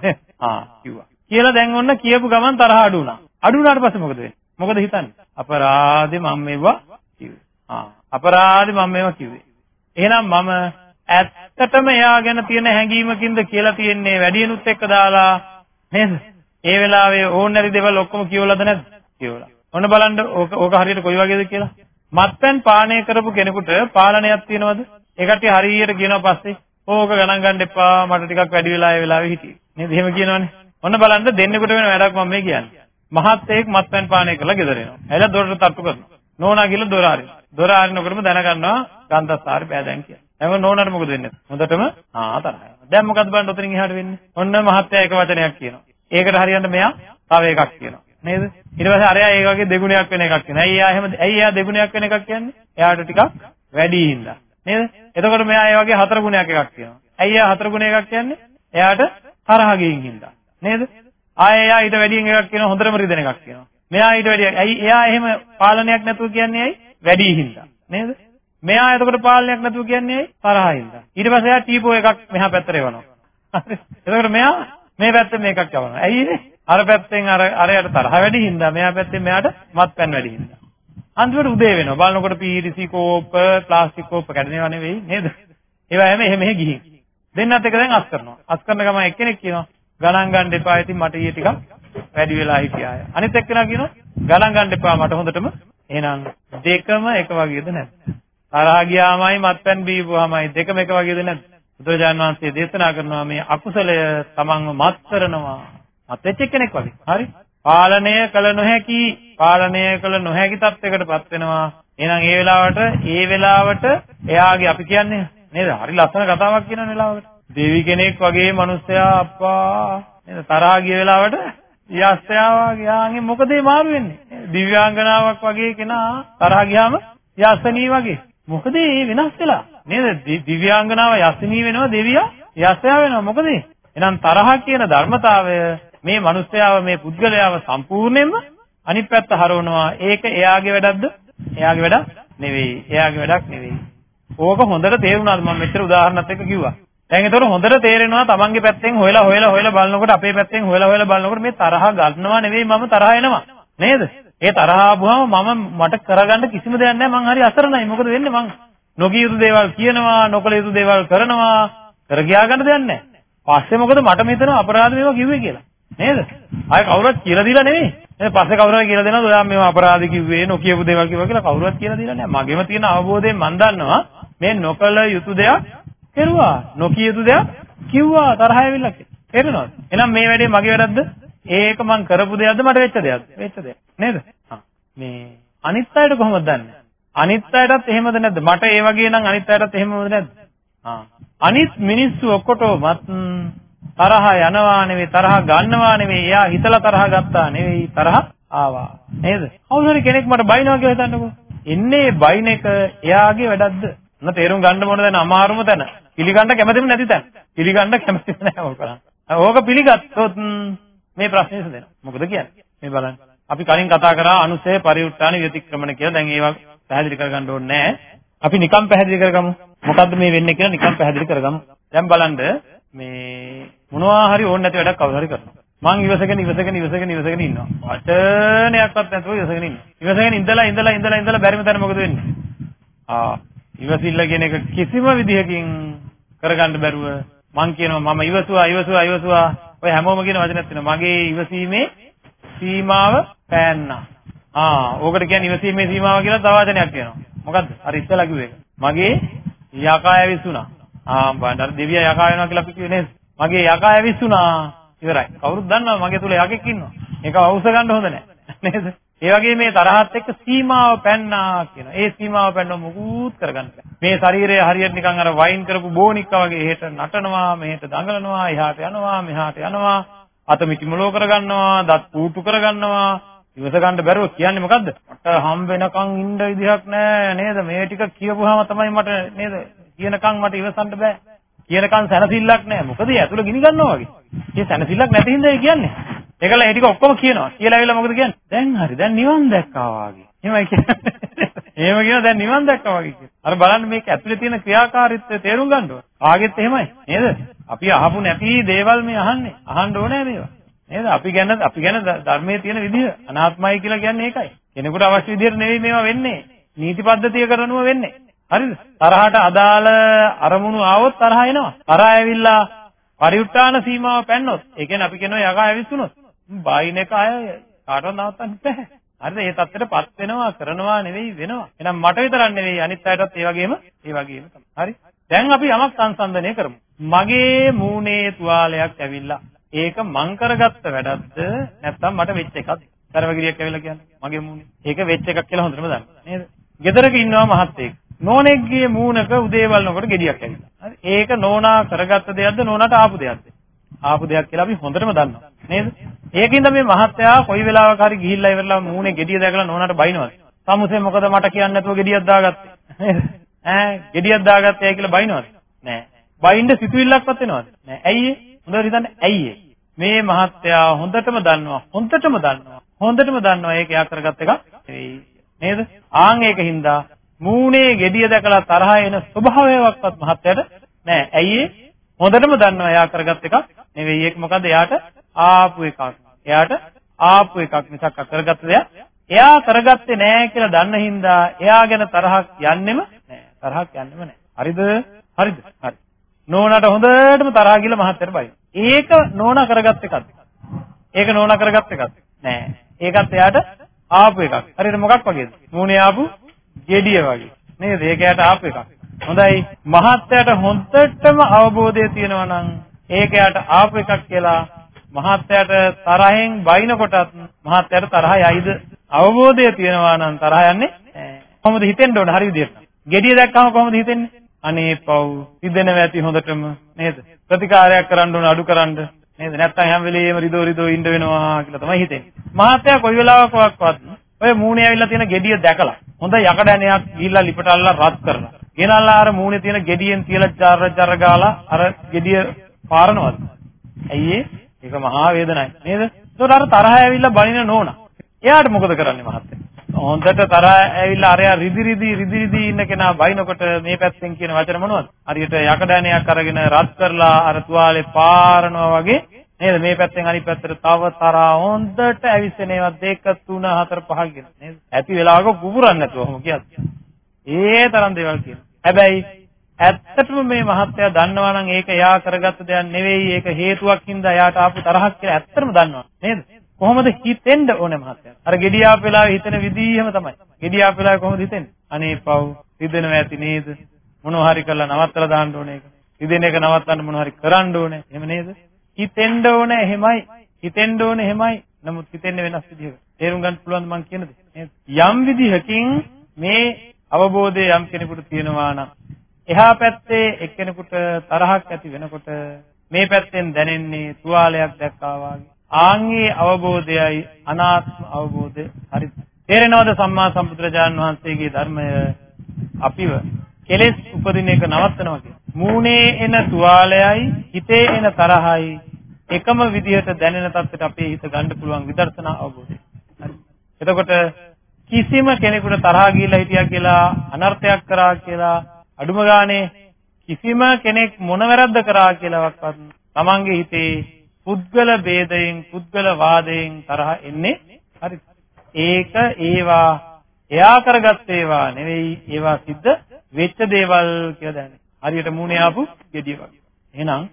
ආ කිව්වා කියලා දැන් ඔන්න කියපු ගමන් තරහ අඩු වුණා අඩු වුණාට පස්සේ මොකද වෙන්නේ මොකද හිතන්නේ අපරාධේ මම මේවා කිව්වේ ආ අපරාධේ මම මේවා කිව්වේ එහෙනම් මම ඇත්තටම එයා ගැන තියෙන හැඟීමකින්ද කියලා තියෙන්නේ වැඩියනුත් එක්ක දාලා නේද ඒ වෙලාවේ ඕන නැති දේවල් ඔක්කොම කියවලාද නැද්ද කියවලා ඔන්න බලන්න ඕක ඕක හරියට කොයි වගේද කියලා. මත්පැන් පානය කරපු කෙනෙකුට පාලනයක් තියනවද? ඒකට හරියට කියනවා පස්සේ ඕක ගණන් ගන්න එපා මට ටිකක් වැඩි වෙලා ඒ වෙලාවේ හිටියේ. නේද? එහෙම කියනවනේ. ඔන්න බලන්න දෙන්නෙකුට වෙන වැඩක් මම මේ කියන්නේ. මහත්තයෙක් මත්පැන් පානය කරලා ගෙදර එනවා. ඇවිල්ලා දොරට තට්ටු කරනවා. නෝනා ගිහලා දොර අරිනවා. දොර අරිනකොටම දැනගන්නවා ගන්ධස්සාරි බෑ දැන් කියලා. එහම නෝනාට මොකද වෙන්නේ? හොඳටම ආ තරහයි. දැන් මොකද බලන්න උතනින් එහාට වෙන්නේ? ඔන්න මහත්තයා එක වචනයක් කියනවා. ඒකට හරියන්න මෙයා තව එකක් කියනවා. නේද? ඊට පස්සේ අරයා ඒ වගේ දෙගුණයක් වෙන එකක් කියනවා. ඇයි එයා එහෙම ඇයි එයා දෙගුණයක් වෙන එකක් කියන්නේ? එයාට ටිකක් වැඩි හින්දා. නේද? එතකොට මෙයා ඒ වගේ හතර ගුණයක් එකක් කියනවා. ඇයි එයා හතර ගුණ එකක් කියන්නේ? එයාට තරහ ගින් හින්දා. නේද? ආයෙ එයා ඊට වැඩියෙන් එකක් කියනවා හොඳටම රිදෙන එකක් කියනවා. මෙයා ඊට වැඩිය ඇයි එයා එහෙම පාලනයක් නැතුව කියන්නේ ඇයි? වැඩි හින්දා. නේද? මෙයා එතකොට පාලනයක් නැතුව කියන්නේ ඇයි? තරහින් හින්දා. ඊට පස්සේ එයා ටීපෝ එකක් මෙහා පැත්තට එවනවා. හරි. එතකොට මෙයා මේ පැත්තෙන් මේකක් යවනවා. ඇයි අර පැත්තෙන් අර අරයට තරහ වැඩි හින්දා මෙයා පැත්තෙන් මෙයාට මත්පැන් වැඩි හින්දා. අන්තිමට උදේ වෙනවා. බලනකොට පීරිසි කෝප, ප්ලාස්ටික් කෝප කැඩෙනව නෙවෙයි නේද? ඒවා හැම එහෙම එහෙ ගිහින්. දෙන්නත් එක දැන් අස් කරනවා. අස් කරන ගමන් එක්කෙනෙක් කියනවා ගණන් ගන්න එපා. ඉතින් මට ඊයේ ටිකක් වැඩි වෙලා හිටියාය. අනිත් එක්කෙනා කියනවා ගණන් ගන්න එපා. මට හොඳටම එහෙනම් දෙකම එක වගේද නැද්ද? තරහා ගියාමයි මත්පැන් බීපුවාමයි දෙකම එක වගේද නැද්ද? බුදුරජාන් වහන්සේ දේශනා කරනවා මේ අකුසලය තමන්ව මත් කරනවා. මත් වෙච්ච කෙනෙක් වගේ. හරි? පාලනය කළ නොහැකි පාලනය කළ නොහැකි තත්යකටපත් වෙනවා. එහෙනම් ඒ වෙලාවට ඒ වෙලාවට එයාගේ අපි කියන්නේ නේද? හරි ලස්සන කතාවක් කියන වෙලාවකට. දෙවි කෙනෙක් වගේ මිනිස්සයා අප්පා නේද තරහා ගිය වෙලාවට යස්සයා වගේ යාගේ මොකද මේ මාරු වෙන්නේ? දිව්‍යාංගනාවක් වගේ කෙනා තරහා ගියාම යස්සනී වගේ. මොකද මේ වෙනස් වෙලා? නේද? දිව්‍යාංගනාව යස්මිනී වෙනවා දෙවියා යස්සයා වෙනවා. මොකද? එහෙනම් තරහ කියන ධර්මතාවය මේ මිනිස්යාව මේ පුද්ගලයාව සම්පූර්ණයෙන්ම අනිත් පැත්ත හරවනවා. ඒක එයාගේ වැඩක්ද? එයාගේ වැඩක් නෙවෙයි. එයාගේ වැඩක් නෙවෙයි. ඕක හොඳට තේරුණාද මම මෙච්චර උදාහරණත් එක්ක කිව්වා. දැන් ඒතකොට හොඳට තේරෙනවා තමන්ගේ පැත්තෙන් හොයලා හොයලා හොයලා බලනකොට අපේ පැත්තෙන් හොයලා හොයලා බලනකොට මේ තරහ ගන්නවා නෙවෙයි මම තරහ එනවා. නේද? ඒ තරහ ආවම මම මට කරගන්න කිසිම දෙයක් නැහැ මං හරි අසරණයි. මොකද වෙන්නේ මං නොකිය යුතු දේවල් කියනවා, නොකළ යුතු දේවල් කරනවා. කර ගියා ගන්න දෙයක් නැහැ. පස්සේ මොකද මට මෙතන අපරාධ මේවා කිව්වේ කියලා. නේද? ආය කවුරුත් කියලා දීලා නෙවෙයි. ඊට පස්සේ කවුරුහරි කියලා දෙනවද ඔයා මේවා අපරාධ කිව්වේ, නොකියපු දේවල් කිව්වා කියලා කවුරුත් කියලා දීලා නැහැ. මගෙම තියෙන අවබෝධයෙන් මම දන්නවා මේ නොකළ යුතු දෙයක් කෙරුවා. නොකිය යුතු දෙයක් කිව්වා තරහ ඇවිල්ලා කියලා. තේරෙනවද? එහෙනම් මේ වැඩේ මගේ වැරද්ද? ඒක මං කරපු දෙයක්ද මට වෙච්ච දෙයක්ද? වෙච්ච දෙයක්. නේද? මේ අනිත් අයට කොහොමද දන්නේ? අනිත් අයටත් එහෙමද නැද්ද? මට ඒ වගේ නම් අනිත් අයටත් එහෙමද නැද්ද? ආ. අනිත් මිනිස්සු ඔක්කොටමත් තරහ යනවා නෙවෙයි තරහ ගන්නවා නෙවෙයි එයා හිතලා තරහ ගත්තා නෙවෙයි තරහ ආවා. නේද? කවුරු හරි කෙනෙක් මට බයිනවා කියලා හිතන්නකෝ. එන්නේ බයින එක එයාගේ වැඩක්ද? මොන තේරුම් ගන්න මොන දැන අමාරුම තැන. පිළිගන්න කැමතිම නැති තැන. පිළිගන්න කැමති නැහැ ඕක කරන්නේ. ඕක පිළිගත්තොත් මේ ප්‍රශ්නේ විසඳෙනවා. මොකද කියන්නේ? මේ බලන්න. අපි කලින් කතා කරා අනුසය පරිඋත්තාන විතික්‍රමණ කියලා. දැන් ඒවා පැහැදිලි කරගන්න ඕනේ නැහැ. අපි නිකම් පැහැදිලි කරගමු. මොකද්ද මේ වෙන්නේ කියලා නිකම් පැහැදිලි කරගමු. දැන් බලන්න මේ මොනවා හරි ඕනේ නැති වැඩක් කවුරු හරි කරනවා. මං ඉවසගෙන ඉවසගෙන ඉවසගෙන ඉවසගෙන ඉන්නවා. වචනයක්වත් නැතුව ඉවසගෙන ඉන්නවා. ඉවසගෙන ඉඳලා ඉඳලා ඉඳලා ඉඳලා බැරිම තැන මොකද වෙන්නේ? ආ ඉවසිල්ල කියන එක කිසිම විදිහකින් කරගන්න බැරුව මං කියනවා මම ඉවසුවා ඉවසුවා ඉවසුවා ඔය හැමෝම කියන වචනයක් තියෙනවා. මගේ ඉවසීමේ සීමාව පෑන්නා. ආ ඕකට කියන්නේ ඉවසීමේ සීමාව කියලා තව වචනයක් කියනවා. මොකද්ද? අර ඉස්සලා කිව්වේ. මගේ යකා ඇවිස්සුණා. ආ බණ්ඩාර දෙවියා යකා වෙනවා කියලා අපි කිව්වේ නේද? මගේ යකා ඇවිස්සුණා. ඉවරයි. කවුරුත් දන්නවා මගේ තුල යකෙක් ඉන්නවා. ඒක අවශ්‍ය ගන්න හොඳ නැහැ. නේද? ඒ වගේ මේ තරහත් එක්ක සීමාව පැන්නා කියන. ඒ සීමාව පැන්නව මුකුත් කරගන්න බෑ. මේ ශරීරය හරියට නිකන් අර වයින් කරපු බෝනික්කා වගේ එහෙට නටනවා, මෙහෙට දඟලනවා, එහාට යනවා, මෙහාට යනවා, අත මිටිමලෝ කරගන්නවා, දත් පූටු කරගන්නවා. ඉවස ගන්න බැරුව කියන්නේ මොකද්ද? මට හම් වෙනකන් ඉන්න විදිහක් නැහැ නේද? මේ ටික කියපුවාම තමයි මට නේද? කියනකන් මට ඉවසන්න බෑ. කියනකන් සැනසෙල්ලක් නැහැ. මොකද ඒ ඇතුළ ගිනි ගන්නවා වගේ. මේ සැනසෙල්ලක් නැති හින්දා කියන්නේ. ඒකලා ඒ ටික ඔක්කොම කියනවා. කියලා ඇවිල්ලා මොකද කියන්නේ? දැන් හරි. දැන් නිවන් දැක්කා වාගේ. එහෙමයි කියන්නේ. එහෙම කියනවා දැන් නිවන් දැක්කා වගේ කියලා. අර බලන්න මේක ඇතුලේ තියෙන ක්‍රියාකාරීත්වය තේරුම් ගන්න ඕන. ආගෙත් එහෙමයි. නේද? අපි අහපු නැති දේවල් මේ අහන්නේ. අහන්න ඕනේ මේවා. නේද? අපි ගැන අපි ගැන ධර්මයේ තියෙන විදිහ අනාත්මයි කියලා කියන්නේ ඒකයි. කෙනෙකුට අවශ්‍ය විදිහට නෙවෙයි මේවා වෙන්නේ. නීති පද්ධතිය කරනුව වෙන්නේ. හරිද? තරහට අදාළ අරමුණු ආවොත් තරහ එනවා. තරහ ඇවිල්ලා පරිඋත්තාන සීමාව පැන්නොත්, ඒ කියන්නේ අපි කියනවා යකා ඇවිස්සුනොත්, බායින එක අය කාටවත් නවත්තන්න බෑ. හරිද? ඒ தත්ත්වයටපත් වෙනවා කරනවා නෙවෙයි වෙනවා. එහෙනම් මට විතරක් නෙවෙයි අනිත් අයටත් ඒ වගේම ඒ වගේම තමයි. හරි? දැන් අපි යමක් සංසන්දනය කරමු. මගේ මූණේ තුවාලයක් ඇවිල්ලා ඒක මං කරගත්ත වැඩක්ද නැත්නම් මට වෙච්ච එකක්ද? කරවගිරියක් ඇවිල්ලා කියන්නේ මගේ මූණේ. ඒක වෙච්ච එකක් කියලා හොඳටම දන්න. නේද? ගෙදරක ඉන්නවා මහත්තයෙක්. නෝනෙක්ගේ මූණක උදේ බලනකොට ගෙඩියක් ඇවිල්ලා. හරි? ඒක නෝනා කරගත්ත දෙයක්ද නෝනාට ආපු දෙයක්ද? ආපු දෙයක් කියලා අපි හොඳටම දන්නවා. නේද? ඒකින්ද මේ මහත්තයා කොයි වෙලාවක හරි ගිහිල්ලා ඉවරලා මූණේ ගෙඩිය දැකලා නෝනාට බයිනවද? සමුසේ මොකද මට කියන්න නැතුව ගෙඩියක් දාගත්තේ? නේද? ඈ ගෙඩියක් දාගත්තේ කියලා බයිනවද? නෑ. බයින්ද සිතුවිල්ලක්වත් එනවද? නෑ. ඇයි ඒ? හොඳට හිතන්න ඇයි ඒ? මේ මහත්තයා හොඳටම දන්නවා. හොඳටම දන්නවා. හොඳටම දන්නවා ඒක එයා කරගත් එකක් නෙවෙයි. නේද? ආන් ඒකින්ද මූණේ ගෙඩිය දැකලා තරහ එන ස්වභාවයක්වත් මහත්තයාට නෑ. ඇයි ඒ? හොඳටම දන්නවා එයා කරගත් එකක් නෙවෙයි. ඒක මොකද එයාට ආපු එකක්. එයාට ආපු එකක් මිසක් කරගත්ත දෙයක්. එයා කරගත්තේ නෑ කියලා දන්න හින්දා එයා ගැන තරහක් යන්නෙම නෑ. තරහක් යන්නෙම නෑ. හරිද? හරිද? හරි. නෝනාට හොඳටම තරහා ගිහලා මහත්තයට බයි. ඒක නෝනා කරගත් එකක්ද? ඒක නෝනා කරගත් එකක්ද? නෑ. ඒකත් එයාට ආපු එකක්. හරියට මොකක් වගේද? මූණේ ආපු gediya වගේ. නේද? ඒක එයාට ආපු එකක්. හොඳයි. මහත්තයාට හොඳටම අවබෝධය තියෙනවා නම් ඒක එයාට ආපු එකක් කියලා මහත්තයාට තරහෙන් බයිනකොටත් මහත්තයාට තරහ යයිද? අවබෝධය තියෙනවා නම් තරහ යන්නේ කොහොමද හිතෙන්න ඕන හරි විදියට. gediya දැක්කම කොහොමද හිතෙන්නේ? අනේ පව් හිතෙනවා ඇති හොඳටම නේද? ප්‍රතිකාරයක් කරන්න ඕන අඩු කරන්න නේද? නැත්තම් හැම වෙලෙම රිදෝ රිදෝ ඉන්න වෙනවා කියලා තමයි හිතෙන්නේ. මහත්තයා කොයි වෙලාවකවත් ඔය මූණේ ඇවිල්ලා තියෙන gediya දැකලා හොඳ යකඩ ඇණයක් ගිහිල්ලා ලිපට අල්ලලා රත් කරලා. ගෙනල්ලා අර මූණේ තියෙන gediyen තියලා ජර ජර ගාලා අර gediya පාරනවද? ඇයි ඒ? ඒක මහා වේදනයි නේද? ඒකට අර තරහ ඇවිල්ලා බලින නෝනා. එයාට මොකද කරන්නේ මහත්තයා? හොඳට තරහ ඇවිල්ලා අරයා රිදි රිදි රිදි රිදි ඉන්න කෙනා බයිනකොට මේ පැත්තෙන් කියන වචන මොනවද? හරියට යකඩෑනයක් අරගෙන රත් කරලා අර තුවාලේ පාරනවා වගේ නේද? මේ පැත්තෙන් අනිත් පැත්තට තව තරහා හොඳට ඇවිස්සෙනේවා 2 3 4 5 කියන නේද? ඇති වෙලාවක කුපුරන්නේ නැතුව ඔහොම කියත්. ඒ තරම් දේවල් කියනවා. හැබැයි ඇත්තටම මේ මහත්තයා දන්නවා නම් ඒක එයා කරගත්ත දෙයක් නෙවෙයි ඒක හේතුවක් හින්දා එයාට ආපු තරහක් කියලා ඇත්තටම දන්නවා නේද? කොහොමද හිතෙන්න ඕනේ මහත්තයා? අර gediya වෙලාවේ හිතන විදිහම තමයි. gediya වෙලාවේ කොහොමද හිතෙන්නේ? අනේ පව් හිතෙනවා ඇති නේද? මොනවා හරි කරලා නවත්තලා දාන්න ඕනේ ඒක. හිතෙන එක නවත්තන්න මොනවා හරි කරන්න ඕනේ. එහෙම නේද? හිතෙන්න ඕනේ එහෙමයි. හිතෙන්න ඕනේ එහෙමයි. නමුත් හිතෙන්නේ වෙනස් විදිහකට. තේරුම් ගන්න පුළුවන් මම කියන දේ. යම් විදිහකින් මේ අවබෝධය යම් කෙනෙකුට තියෙනවා නම් එහා පැත්තේ එක්කෙනෙකුට තරහක් ඇති වෙනකොට මේ පැත්තෙන් දැනෙන්නේ තුවාලයක් දැක්කා වගේ. ආන්ගේ අවබෝධයයි අනාත්ම අවබෝධය හරි. තේරෙනවද සම්මා සම්බුදුරජාණන් වහන්සේගේ ධර්මය අපිව කෙලෙස් උපදින එක නවත්තනවා කියන්නේ. මූණේ එන තුවාලයයි හිතේ එන තරහයි එකම විදිහට දැනෙන තත්ත්වයට අපේ හිත ගන්න පුළුවන් විදර්ශනා අවබෝධය. හරි. එතකොට කිසිම කෙනෙකුට තරහා ගිහිලා හිටියා කියලා අනර්ථයක් කරා කියලා අඩුම ගානේ කිසිම කෙනෙක් මොන වැරද්ද කරා කියලාවත් තමන්ගේ හිතේ පුද්ගල ભેදයෙන් පුද්ගල වාදයෙන් තරහ එන්නේ හරි ඒක ඒවා එයා කරගත් ඒවා නෙවෙයි ඒවා සිද්ධ වෙච්ච දේවල් කියලා දැනගන්න. හරියට මූණේ ආපු gediy වගේ. එහෙනම්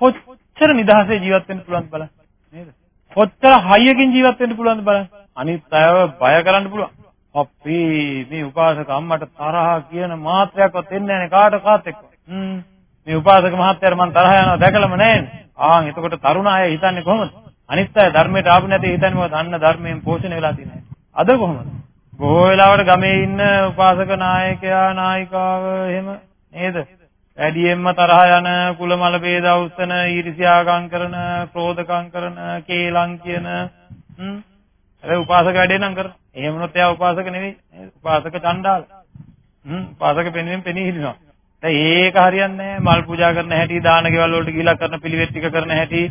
කොච්චර නිදහසේ ජීවත් වෙන්න පුළුවන්ද බලන්න. නේද? කොච්චර හයියකින් ජීවත් වෙන්න පුළුවන්ද බලන්න. අනිත් අයව බය කරන්න පුළුවන්. අපි මේ උපාසක අම්මට තරහා කියන මාත්‍රයක්වත් එන්නේ නැහැ කාට කාත් එක්ක. හ්ම් මේ උපාසක මහත්තයාට මම තරහ යනවා දැකලම නැහැ. ආන් එතකොට තරුණ අය හිතන්නේ කොහොමද? අනිත් අය ධර්මයට ආපු නැති හිතන්නේ මොකද? අන්න ධර්මයෙන් පෝෂණය වෙලා තියෙනවා. අද කොහොමද? බොහෝ වෙලාවට ගමේ ඉන්න උපාසක නායකයා නායිකාව එහෙම නේද? වැඩියෙන්ම තරහ යන කුලමල ભેද අවුස්සන ඊර්ෂ්‍යාකම් කරන ක්‍රෝධකම් කරන කේලම් කියන හ්ම් හැබැයි උපාසක වැඩේ නම් කර. එහෙම වුණොත් එයා උපාසක නෙවෙයි. උපාසක චණ්ඩාල. හ්ම් උපාසක පෙනෙමින් පෙනී හිටිනවා. දැන් ඒක හරියන්නේ නැහැ. මල් පූජා කරන හැටි, දාන ගෙවල් වලට ගිහිලා කරන පිළිවෙත් ටික කරන හැටි,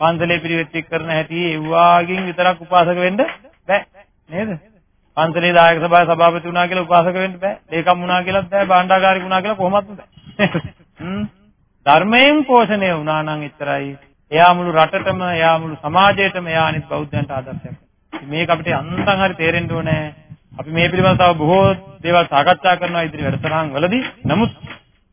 පන්සලේ පිළිවෙත් ටික කරන හැටි, ඒ වාගෙන් විතරක් උපාසක වෙන්න බෑ. නේද? පන්සලේ දායක සභාවේ සභාපති වුණා කියලා උපාසක වෙන්න බෑ. ඒකම් වුණා කියලාත් බෑ. භාණ්ඩාගාරික වුණා කියලා කොහොමත් බෑ. හ්ම්. ධර්මයෙන් පෝෂණය වුණා නම් එච්චරයි. එයා මුළු රටටම, එයා මුළු සමාජයටම, එයා අනිත් බෞද්ධයන්ට ආදර්ශයක්. මේක අපිට අන්තං හරි තේරෙන්න ඕනේ. අපි මේ පිළිබඳව තව බොහෝ දේවල් සාකච්ඡා කරනවා ඉදිරි වැඩසටහන් වලදී. නමුත්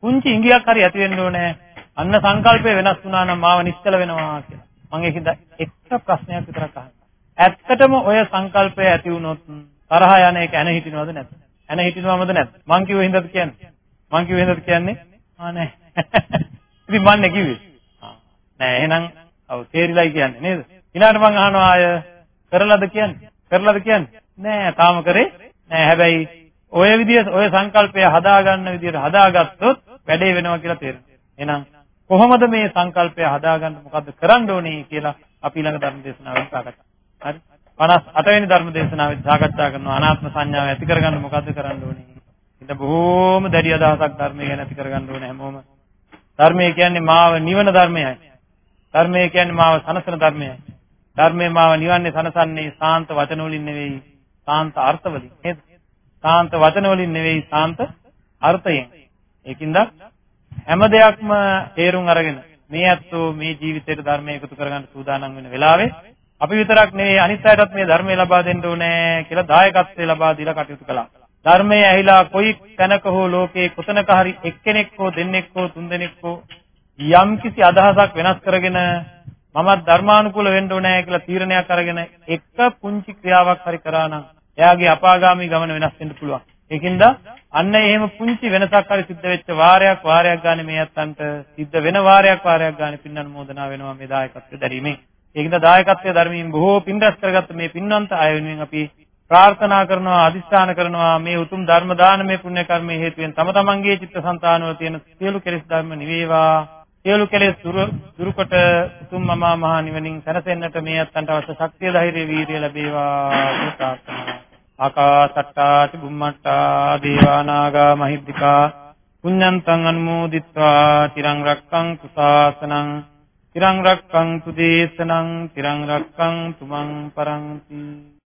පුංචි ඉඟියක් හරි ඇති වෙන්න ඕනේ. අන්න සංකල්පය වෙනස් වුණා නම් මාව නිශ්චල වෙනවා කියලා. මම ඒකද එක ප්‍රශ්නයක් විතරක් අහනවා. ඇත්තටම ඔය සංකල්පය ඇති වුණොත් තරහ යන එක ඇන හිටිනවද නැද්ද? ඇන හිටිනවමද නැද්ද? මං කිව්ව හින්දාද කියන්නේ? මං කිව්ව හින්දාද කියන්නේ? ආ නෑ. ඉතින් මන් නේ කිව්වේ. නෑ එහෙනම් ඔව් තේරිලායි කියන්නේ නේද? ඊළඟට මං අහනවා ආය කරලාද කියන්නේ? කරලාද කියන්නේ? නෑ තාම කරේ නෑ හැබැයි ඔය විදිය ඔය සංකල්පය හදාගන්න විදියට හදාගත්තොත් වැඩේ වෙනවා කියලා තේරෙනවා. එහෙනම් කොහොමද මේ සංකල්පය හදාගන්න මොකද්ද කරන්න ඕනේ කියලා අපි ඊළඟ ධර්ම දේශනාවෙන් සාකච්ඡා හරි 58 වෙනි ධර්ම දේශනාවෙත් සාකච්ඡා කරනවා අනාත්ම සංඥාව ඇති කරගන්න මොකද්ද කරන්න ඕනේ. ඉතින් බොහෝම දැඩි අදහසක් ධර්මය ගැන ඇති කරගන්න ඕනේ හැමෝම. ධර්මය කියන්නේ මාව නිවන ධර්මයයි. ධර්මය කියන්නේ මාව සනසන ධර්මයයි. ධර්මයේ මාව නිවන්නේ සනසන්නේ සාන්ත වචන වලින් නෙවෙයි සාන්ත අර්ථ වලින් නේද? සාන්ත වචන වලින් නෙවෙයි සාන්ත අර්ථයෙන්. ඒකින්ද හැම දෙයක්ම තේරුම් අරගෙන මේ ඇත්තෝ මේ ජීවිතේට ධර්මය එකතු කරගන්න සූදානම් වෙන වෙලාවේ අපි විතරක් නෙවෙයි අනිත් අයටත් මේ ධර්මය ලබා දෙන්න ඕනේ කියලා දායකත්වය ලබා දීලා කටයුතු කළා. ධර්මයේ ඇහිලා කොයි තැනක හෝ ලෝකේ කොතනක හරි එක්කෙනෙක් හෝ දෙන්නෙක් හෝ තුන්දෙනෙක් හෝ යම්කිසි අදහසක් වෙනස් කරගෙන මමත් ධර්මානුකූල වෙන්න ඕනේ කියලා තීරණයක් අරගෙන එක පුංචි ක්‍රියාවක් හරි කරා නම් එයාගේ අපාගාමී ගමන වෙනස් වෙන්න පුළුවන්. ඒකින්ද අන්න එහෙම පුංචි වෙනසක් හරි සිද්ධ වෙච්ච වාරයක් වාරයක් ගන්න මේ අත්තන්ට සිද්ධ වෙන වාරයක් වාරයක් ගන්න පින්නන මොදනා වෙනවා මේ දායකත්වය දැරීමෙන්. ඒකින්ද දායකත්වයේ ධර්මයෙන් බොහෝ පින් රැස් කරගත්ත මේ පින්වන්ත අය වෙනුවෙන් අපි ප්‍රාර්ථනා කරනවා අදිස්ථාන කරනවා මේ උතුම් ධර්ම දානමය පුණ්‍ය කර්මයේ හේතුවෙන් තම තමන්ගේ චිත්තසංතානවල තියෙන සියලු කෙලෙස් ධර්ම නිවේවා. සියලු කෙලෙස් දුරුකොට උතුම් මමා මහ නිවනින් සැනසෙන්නට මේ අත්තන්ට අවශ්‍ය ශක්තිය ධෛර්ය වීරිය ලැබේවා කියලා ප්‍රාර්ථනා ආකාසට්ටා චුම්මට්ටා දේවානාගා මහිද්దికා. පුඤ්ඤන්තං අනුමෝදිත්වා. තිරං රක්ඛන්තු ශාසනං තිරං රක්ඛන්තු දේශනං තිරං රක්ඛන්තු මං පරන්ති